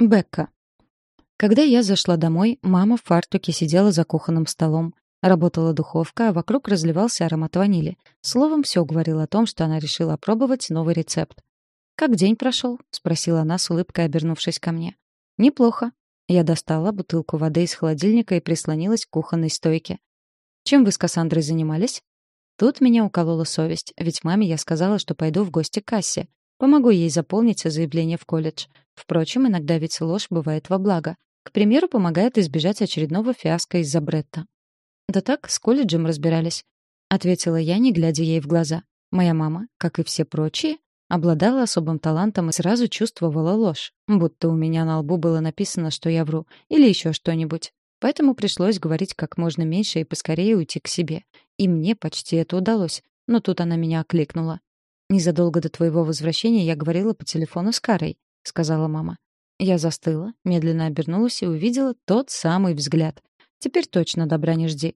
Бекка. Когда я зашла домой, мама в фартуке сидела за кухонным столом. Работала духовка, а вокруг разливался аромат ванили. Словом, все говорило о том, что она решила опробовать новый рецепт. «Как день прошел?» — спросила она с улыбкой, обернувшись ко мне. «Неплохо». Я достала бутылку воды из холодильника и прислонилась к кухонной стойке. «Чем вы с Кассандрой занимались?» Тут меня уколола совесть, ведь маме я сказала, что пойду в гости к кассе. Помогу ей заполнить заявление в колледж. Впрочем, иногда ведь ложь бывает во благо. К примеру, помогает избежать очередного фиаско из-за Бретта. «Да так, с колледжем разбирались», — ответила я, не глядя ей в глаза. Моя мама, как и все прочие, обладала особым талантом и сразу чувствовала ложь, будто у меня на лбу было написано, что я вру, или еще что-нибудь. Поэтому пришлось говорить как можно меньше и поскорее уйти к себе. И мне почти это удалось, но тут она меня окликнула. «Незадолго до твоего возвращения я говорила по телефону с Карой», — сказала мама. Я застыла, медленно обернулась и увидела тот самый взгляд. Теперь точно добра не жди.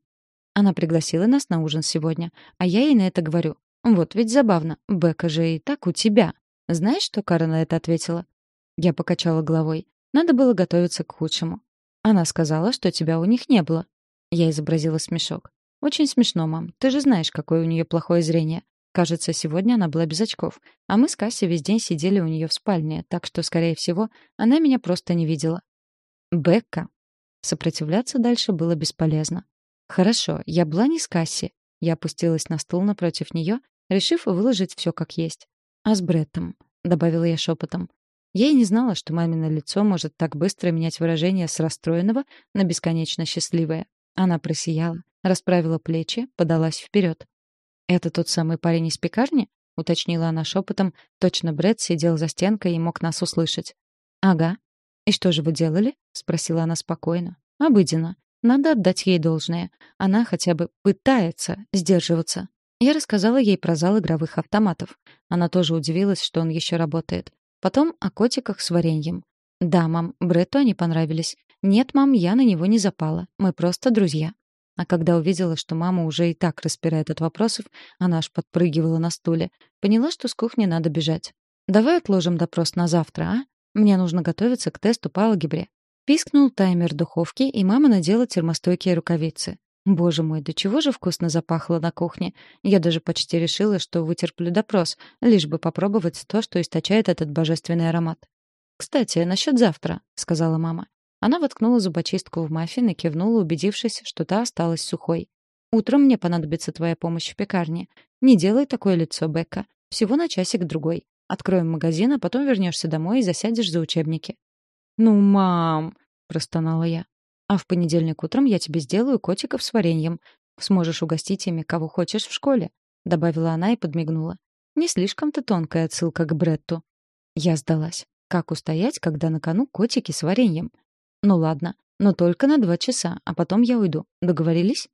Она пригласила нас на ужин сегодня, а я ей на это говорю. Вот ведь забавно, Бека же и так у тебя. Знаешь, что Кара на это ответила? Я покачала головой. Надо было готовиться к худшему. Она сказала, что тебя у них не было. Я изобразила смешок. Очень смешно, мам. Ты же знаешь, какое у нее плохое зрение. Кажется, сегодня она была без очков, а мы с Кассей весь день сидели у нее в спальне, так что, скорее всего, она меня просто не видела. Бекка. Сопротивляться дальше было бесполезно. Хорошо, я была не с Касси. Я опустилась на стул напротив нее, решив выложить все как есть. А с Бреттом, добавила я шепотом. Я и не знала, что мамино лицо может так быстро менять выражение с расстроенного на бесконечно счастливое. Она просияла, расправила плечи, подалась вперед. «Это тот самый парень из пекарни?» — уточнила она шепотом. Точно Брэд сидел за стенкой и мог нас услышать. «Ага. И что же вы делали?» — спросила она спокойно. «Обыденно. Надо отдать ей должное. Она хотя бы пытается сдерживаться». Я рассказала ей про зал игровых автоматов. Она тоже удивилась, что он еще работает. Потом о котиках с вареньем. «Да, мам, Бретту они понравились. Нет, мам, я на него не запала. Мы просто друзья». А когда увидела, что мама уже и так распирает от вопросов, она аж подпрыгивала на стуле. Поняла, что с кухни надо бежать. «Давай отложим допрос на завтра, а? Мне нужно готовиться к тесту по алгебре». Пискнул таймер духовки, и мама надела термостойкие рукавицы. Боже мой, до чего же вкусно запахло на кухне. Я даже почти решила, что вытерплю допрос, лишь бы попробовать то, что источает этот божественный аромат. «Кстати, насчет завтра», — сказала мама. Она воткнула зубочистку в маффин и кивнула, убедившись, что та осталась сухой. «Утром мне понадобится твоя помощь в пекарне. Не делай такое лицо, Бекка. Всего на часик-другой. Откроем магазин, а потом вернешься домой и засядешь за учебники». «Ну, мам!» — простонала я. «А в понедельник утром я тебе сделаю котиков с вареньем. Сможешь угостить ими кого хочешь в школе», — добавила она и подмигнула. «Не слишком-то тонкая отсылка к Бретту». Я сдалась. Как устоять, когда на кону котики с вареньем? Ну ладно, но только на два часа, а потом я уйду. Договорились?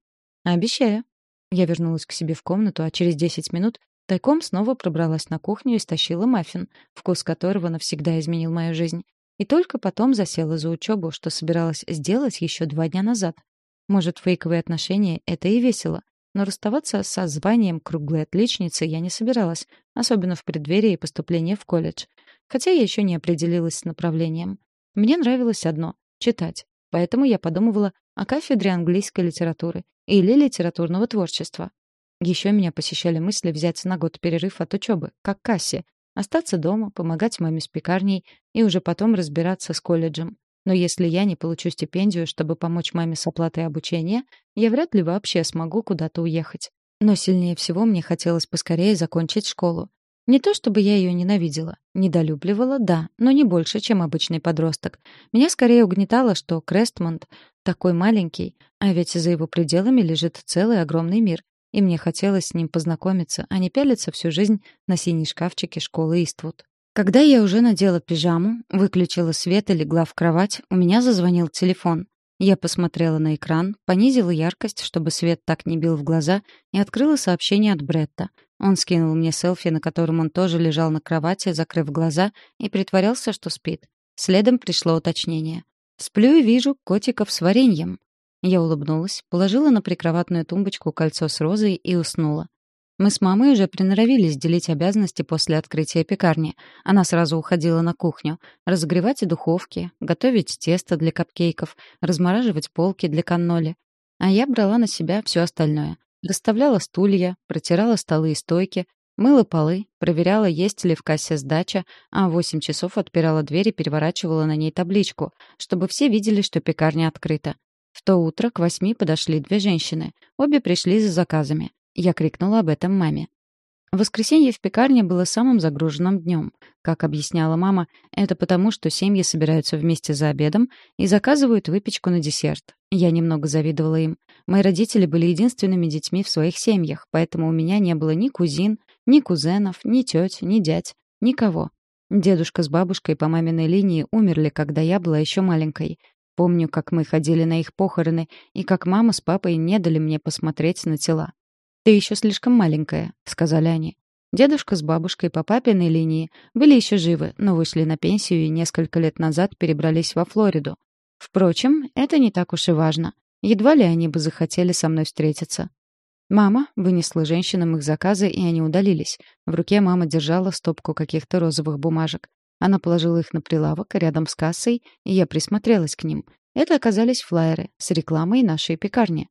Обещаю. Я вернулась к себе в комнату, а через десять минут тайком снова пробралась на кухню и стащила маффин, вкус которого навсегда изменил мою жизнь. И только потом засела за учебу, что собиралась сделать еще два дня назад. Может, фейковые отношения — это и весело. Но расставаться со званием круглой отличницы я не собиралась, особенно в преддверии поступления в колледж. Хотя я еще не определилась с направлением. Мне нравилось одно читать. Поэтому я подумывала о кафедре английской литературы или литературного творчества. Еще меня посещали мысли взять на год перерыв от учебы, как кассе, остаться дома, помогать маме с пекарней и уже потом разбираться с колледжем. Но если я не получу стипендию, чтобы помочь маме с оплатой обучения, я вряд ли вообще смогу куда-то уехать. Но сильнее всего мне хотелось поскорее закончить школу. Не то чтобы я ее ненавидела. Недолюбливала, да, но не больше, чем обычный подросток. Меня скорее угнетало, что Крестмонд такой маленький, а ведь за его пределами лежит целый огромный мир. И мне хотелось с ним познакомиться, а не пялиться всю жизнь на синей шкафчике школы Иствуд. Когда я уже надела пижаму, выключила свет и легла в кровать, у меня зазвонил телефон. Я посмотрела на экран, понизила яркость, чтобы свет так не бил в глаза, и открыла сообщение от Бретта. Он скинул мне селфи, на котором он тоже лежал на кровати, закрыв глаза, и притворялся, что спит. Следом пришло уточнение. «Сплю и вижу котиков с вареньем». Я улыбнулась, положила на прикроватную тумбочку кольцо с розой и уснула. Мы с мамой уже приноровились делить обязанности после открытия пекарни. Она сразу уходила на кухню. Разогревать духовки, готовить тесто для капкейков, размораживать полки для канноли. А я брала на себя все остальное. Расставляла стулья, протирала столы и стойки, мыла полы, проверяла, есть ли в кассе сдача, а в 8 часов отпирала дверь и переворачивала на ней табличку, чтобы все видели, что пекарня открыта. В то утро к восьми подошли две женщины. Обе пришли за заказами. Я крикнула об этом маме. Воскресенье в пекарне было самым загруженным днем. Как объясняла мама, это потому, что семьи собираются вместе за обедом и заказывают выпечку на десерт. Я немного завидовала им. Мои родители были единственными детьми в своих семьях, поэтому у меня не было ни кузин, ни кузенов, ни теть, ни дядь, никого. Дедушка с бабушкой по маминой линии умерли, когда я была еще маленькой. Помню, как мы ходили на их похороны, и как мама с папой не дали мне посмотреть на тела. «Ты еще слишком маленькая», — сказали они. Дедушка с бабушкой по папиной линии были еще живы, но вышли на пенсию и несколько лет назад перебрались во Флориду. Впрочем, это не так уж и важно. Едва ли они бы захотели со мной встретиться. Мама вынесла женщинам их заказы, и они удалились. В руке мама держала стопку каких-то розовых бумажек. Она положила их на прилавок рядом с кассой, и я присмотрелась к ним. Это оказались флаеры с рекламой нашей пекарни.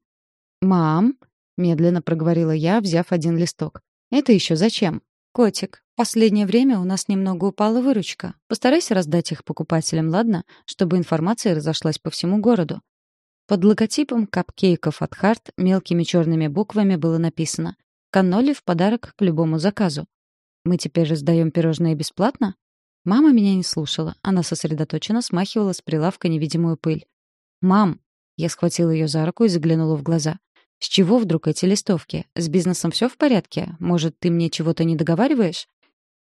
«Мам», Медленно проговорила я, взяв один листок. «Это еще зачем?» «Котик, последнее время у нас немного упала выручка. Постарайся раздать их покупателям, ладно? Чтобы информация разошлась по всему городу». Под логотипом капкейков от Харт мелкими черными буквами было написано «Канноли в подарок к любому заказу». «Мы теперь раздаем пирожные бесплатно?» Мама меня не слушала. Она сосредоточенно смахивала с прилавка невидимую пыль. «Мам!» Я схватила ее за руку и заглянула в глаза. С чего вдруг эти листовки? С бизнесом все в порядке? Может, ты мне чего-то не договариваешь?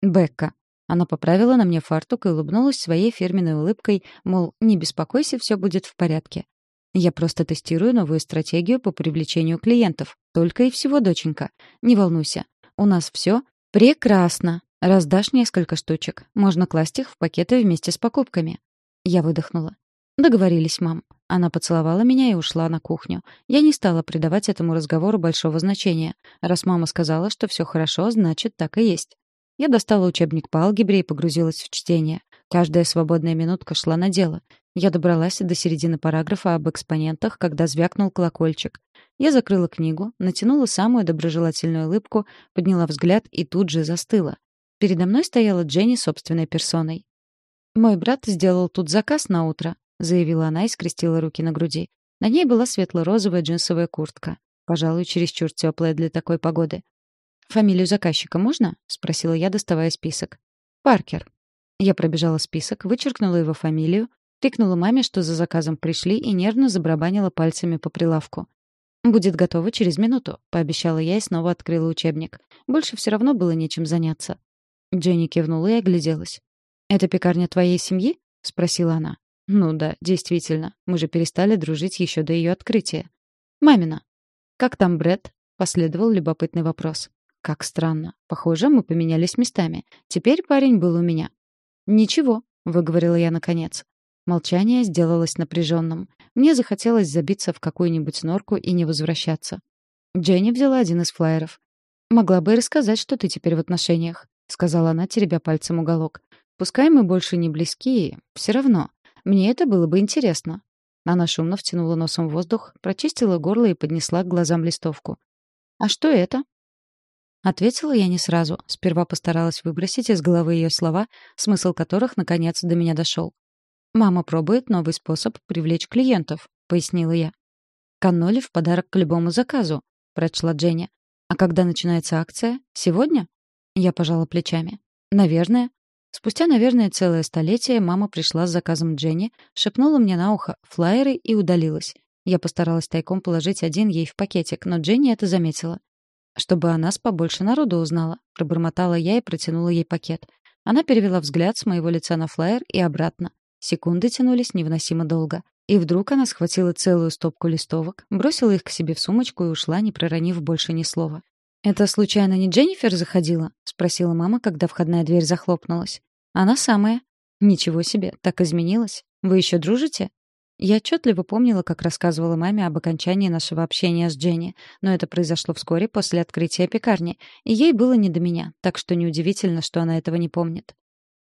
Бекка. Она поправила на мне фартук и улыбнулась своей фирменной улыбкой, мол, не беспокойся, все будет в порядке. Я просто тестирую новую стратегию по привлечению клиентов. Только и всего, доченька. Не волнуйся. У нас все прекрасно. Раздашь несколько штучек. Можно класть их в пакеты вместе с покупками. Я выдохнула. Договорились, мам. Она поцеловала меня и ушла на кухню. Я не стала придавать этому разговору большого значения. Раз мама сказала, что все хорошо, значит, так и есть. Я достала учебник по алгебре и погрузилась в чтение. Каждая свободная минутка шла на дело. Я добралась до середины параграфа об экспонентах, когда звякнул колокольчик. Я закрыла книгу, натянула самую доброжелательную улыбку, подняла взгляд и тут же застыла. Передо мной стояла Дженни собственной персоной. Мой брат сделал тут заказ на утро заявила она и скрестила руки на груди. На ней была светло-розовая джинсовая куртка. Пожалуй, чересчур теплая для такой погоды. «Фамилию заказчика можно?» — спросила я, доставая список. «Паркер». Я пробежала список, вычеркнула его фамилию, крикнула маме, что за заказом пришли, и нервно забарабанила пальцами по прилавку. «Будет готово через минуту», — пообещала я и снова открыла учебник. Больше все равно было нечем заняться. Дженни кивнула и огляделась. «Это пекарня твоей семьи?» — спросила она. Ну да, действительно, мы же перестали дружить еще до ее открытия. Мамина. Как там Бред? Последовал любопытный вопрос. Как странно. Похоже, мы поменялись местами. Теперь парень был у меня. Ничего, выговорила я наконец. Молчание сделалось напряженным. Мне захотелось забиться в какую-нибудь норку и не возвращаться. Дженни взяла один из флаеров. «Могла бы и рассказать, что ты теперь в отношениях», — сказала она, теребя пальцем уголок. «Пускай мы больше не близки, все равно. Мне это было бы интересно. Она шумно втянула носом воздух, прочистила горло и поднесла к глазам листовку. «А что это?» Ответила я не сразу. Сперва постаралась выбросить из головы ее слова, смысл которых, наконец, до меня дошел. «Мама пробует новый способ привлечь клиентов», — пояснила я. «Канноли в подарок к любому заказу», — прочла Дженни. «А когда начинается акция? Сегодня?» Я пожала плечами. «Наверное. Спустя, наверное, целое столетие мама пришла с заказом Дженни, шепнула мне на ухо флаеры и удалилась. Я постаралась тайком положить один ей в пакетик, но Дженни это заметила. «Чтобы о нас побольше народу узнала», — пробормотала я и протянула ей пакет. Она перевела взгляд с моего лица на флаер и обратно. Секунды тянулись невыносимо долго. И вдруг она схватила целую стопку листовок, бросила их к себе в сумочку и ушла, не проронив больше ни слова. «Это случайно не Дженнифер заходила?» — спросила мама, когда входная дверь захлопнулась. «Она самая». «Ничего себе, так изменилась. Вы еще дружите?» Я отчетливо помнила, как рассказывала маме об окончании нашего общения с Дженни, но это произошло вскоре после открытия пекарни, и ей было не до меня, так что неудивительно, что она этого не помнит.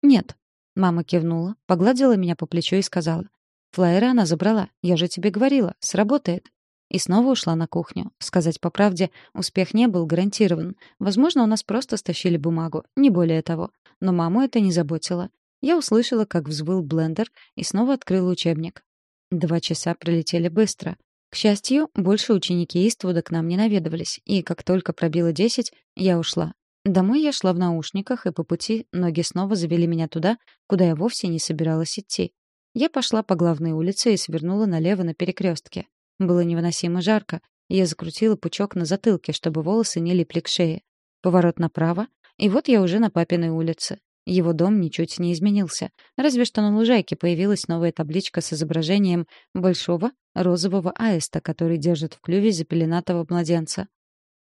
«Нет». Мама кивнула, погладила меня по плечу и сказала. «Флаеры она забрала. Я же тебе говорила. Сработает». И снова ушла на кухню. Сказать по правде, успех не был гарантирован. Возможно, у нас просто стащили бумагу, не более того. Но маму это не заботило. Я услышала, как взвыл блендер, и снова открыла учебник. Два часа пролетели быстро. К счастью, больше ученики Иствуда к нам не наведывались, и как только пробило десять, я ушла. Домой я шла в наушниках, и по пути ноги снова завели меня туда, куда я вовсе не собиралась идти. Я пошла по главной улице и свернула налево на перекрестке. Было невыносимо жарко, я закрутила пучок на затылке, чтобы волосы не липли к шее. Поворот направо, и вот я уже на папиной улице. Его дом ничуть не изменился, разве что на лужайке появилась новая табличка с изображением большого розового аиста, который держит в клюве запеленатого младенца.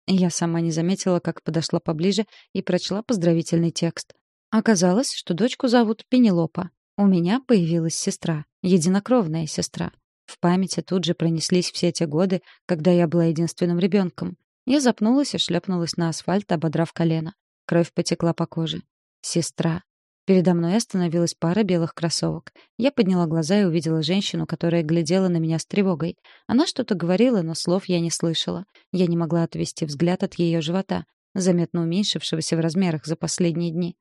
Я сама не заметила, как подошла поближе и прочла поздравительный текст. Оказалось, что дочку зовут Пенелопа. У меня появилась сестра, единокровная сестра. В памяти тут же пронеслись все те годы, когда я была единственным ребенком. Я запнулась и шлепнулась на асфальт, ободрав колено. Кровь потекла по коже. Сестра. Передо мной остановилась пара белых кроссовок. Я подняла глаза и увидела женщину, которая глядела на меня с тревогой. Она что-то говорила, но слов я не слышала. Я не могла отвести взгляд от ее живота, заметно уменьшившегося в размерах за последние дни.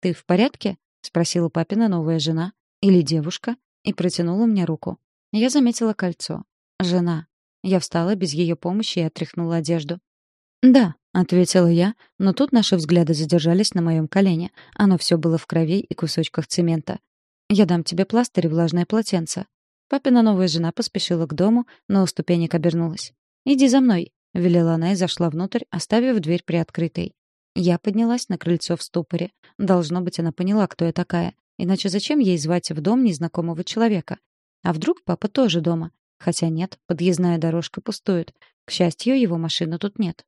«Ты в порядке?» — спросила папина новая жена. «Или девушка?» И протянула мне руку. Я заметила кольцо. «Жена». Я встала без ее помощи и отряхнула одежду. «Да», — ответила я, но тут наши взгляды задержались на моем колене. Оно все было в крови и кусочках цемента. «Я дам тебе пластырь и влажное полотенце». Папина новая жена поспешила к дому, но у ступенек обернулась. «Иди за мной», — велела она и зашла внутрь, оставив дверь приоткрытой. Я поднялась на крыльцо в ступоре. Должно быть, она поняла, кто я такая. Иначе зачем ей звать в дом незнакомого человека? А вдруг папа тоже дома? Хотя нет, подъездная дорожка пустует. К счастью, его машины тут нет.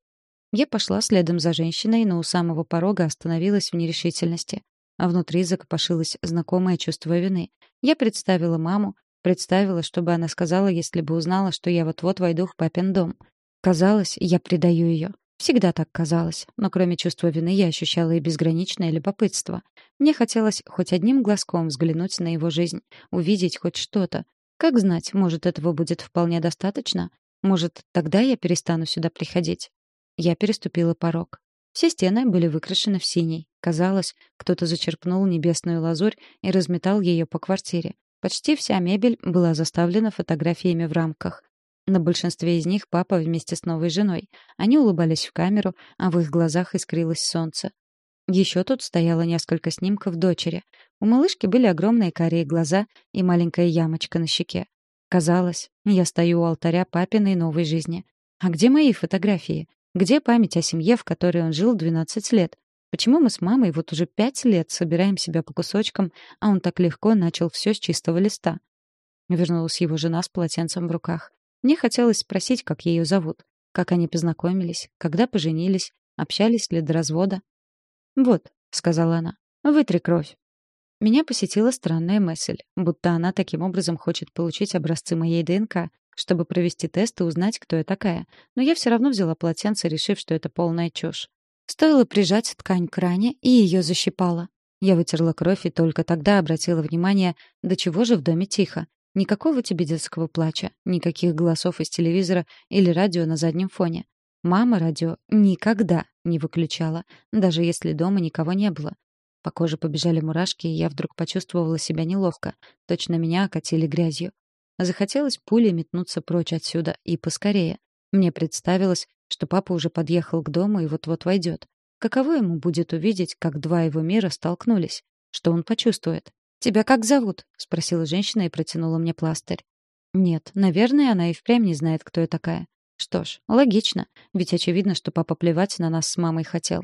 Я пошла следом за женщиной, но у самого порога остановилась в нерешительности. А внутри закопошилось знакомое чувство вины. Я представила маму, представила, что бы она сказала, если бы узнала, что я вот-вот войду в папин дом. Казалось, я предаю ее. Всегда так казалось, но кроме чувства вины я ощущала и безграничное любопытство. Мне хотелось хоть одним глазком взглянуть на его жизнь, увидеть хоть что-то. Как знать, может, этого будет вполне достаточно? Может, тогда я перестану сюда приходить? Я переступила порог. Все стены были выкрашены в синий. Казалось, кто-то зачерпнул небесную лазурь и разметал ее по квартире. Почти вся мебель была заставлена фотографиями в рамках. На большинстве из них папа вместе с новой женой. Они улыбались в камеру, а в их глазах искрилось солнце. Еще тут стояло несколько снимков дочери. У малышки были огромные карие глаза и маленькая ямочка на щеке. Казалось, я стою у алтаря папиной новой жизни. А где мои фотографии? Где память о семье, в которой он жил 12 лет? Почему мы с мамой вот уже пять лет собираем себя по кусочкам, а он так легко начал все с чистого листа? Вернулась его жена с полотенцем в руках. Мне хотелось спросить, как ее зовут, как они познакомились, когда поженились, общались ли до развода. «Вот», — сказала она, — «вытри кровь». Меня посетила странная мысль, будто она таким образом хочет получить образцы моей ДНК, чтобы провести тест и узнать, кто я такая. Но я все равно взяла полотенце, решив, что это полная чушь. Стоило прижать ткань к ране, и ее защипало. Я вытерла кровь и только тогда обратила внимание, до чего же в доме тихо. Никакого тебе детского плача, никаких голосов из телевизора или радио на заднем фоне. Мама радио никогда не выключала, даже если дома никого не было. По коже побежали мурашки, и я вдруг почувствовала себя неловко. Точно меня окатили грязью. Захотелось пулей метнуться прочь отсюда, и поскорее. Мне представилось, что папа уже подъехал к дому и вот-вот войдет. Каково ему будет увидеть, как два его мира столкнулись? Что он почувствует? «Тебя как зовут?» — спросила женщина и протянула мне пластырь. Нет, наверное, она и впрямь не знает, кто я такая. Что ж, логично, ведь очевидно, что папа плевать на нас с мамой хотел.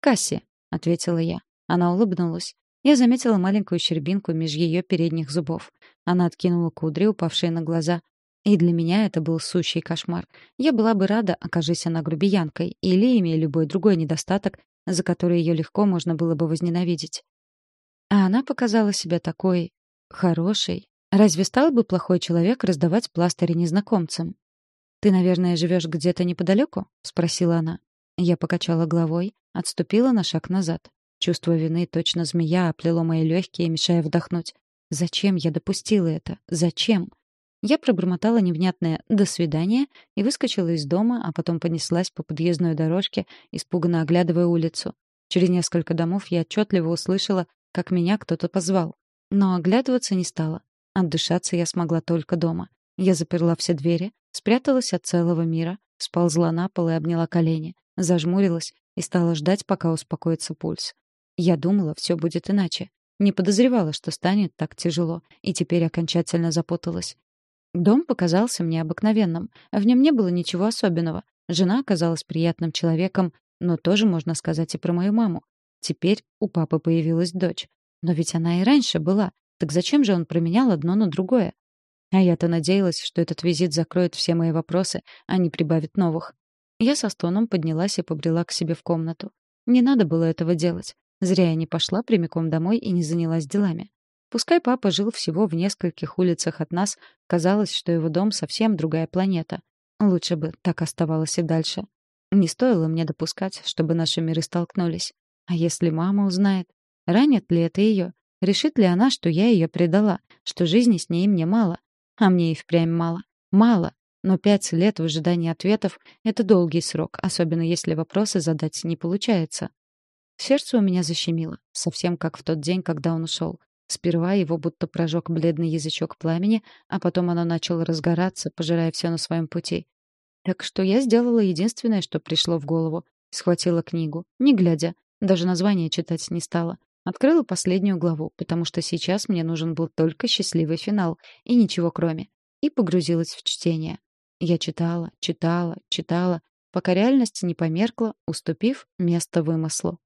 «Касси», — ответила я. Она улыбнулась. Я заметила маленькую щербинку меж ее передних зубов. Она откинула кудри, упавшие на глаза. И для меня это был сущий кошмар. Я была бы рада, окажись она грубиянкой, или имея любой другой недостаток, за который ее легко можно было бы возненавидеть. А она показала себя такой... хорошей. Разве стал бы плохой человек раздавать пластыри незнакомцам? «Ты, наверное, живешь где-то неподалеку?» — спросила она. Я покачала головой, отступила на шаг назад. Чувство вины, точно змея, оплело мои легкие, мешая вдохнуть. Зачем я допустила это? Зачем? Я пробормотала невнятное «до свидания» и выскочила из дома, а потом понеслась по подъездной дорожке, испуганно оглядывая улицу. Через несколько домов я отчетливо услышала, как меня кто-то позвал. Но оглядываться не стала. Отдышаться я смогла только дома. Я заперла все двери, спряталась от целого мира, сползла на пол и обняла колени, зажмурилась и стала ждать, пока успокоится пульс. Я думала, все будет иначе. Не подозревала, что станет так тяжело, и теперь окончательно запуталась. Дом показался мне обыкновенным. В нем не было ничего особенного. Жена оказалась приятным человеком, но тоже можно сказать и про мою маму. Теперь у папы появилась дочь. Но ведь она и раньше была. Так зачем же он променял одно на другое? А я-то надеялась, что этот визит закроет все мои вопросы, а не прибавит новых. Я со стоном поднялась и побрела к себе в комнату. Не надо было этого делать. Зря я не пошла прямиком домой и не занялась делами. Пускай папа жил всего в нескольких улицах от нас, казалось, что его дом совсем другая планета. Лучше бы так оставалось и дальше. Не стоило мне допускать, чтобы наши миры столкнулись. А если мама узнает? Ранит ли это ее? Решит ли она, что я ее предала, что жизни с ней мне мало? А мне и впрямь мало. Мало. Но пять лет в ожидании ответов — это долгий срок, особенно если вопросы задать не получается. Сердце у меня защемило, совсем как в тот день, когда он ушел. Сперва его будто прожег бледный язычок пламени, а потом оно начало разгораться, пожирая все на своем пути. Так что я сделала единственное, что пришло в голову. Схватила книгу, не глядя, даже название читать не стала. Открыла последнюю главу, потому что сейчас мне нужен был только счастливый финал, и ничего кроме. И погрузилась в чтение. Я читала, читала, читала, пока реальность не померкла, уступив место вымыслу.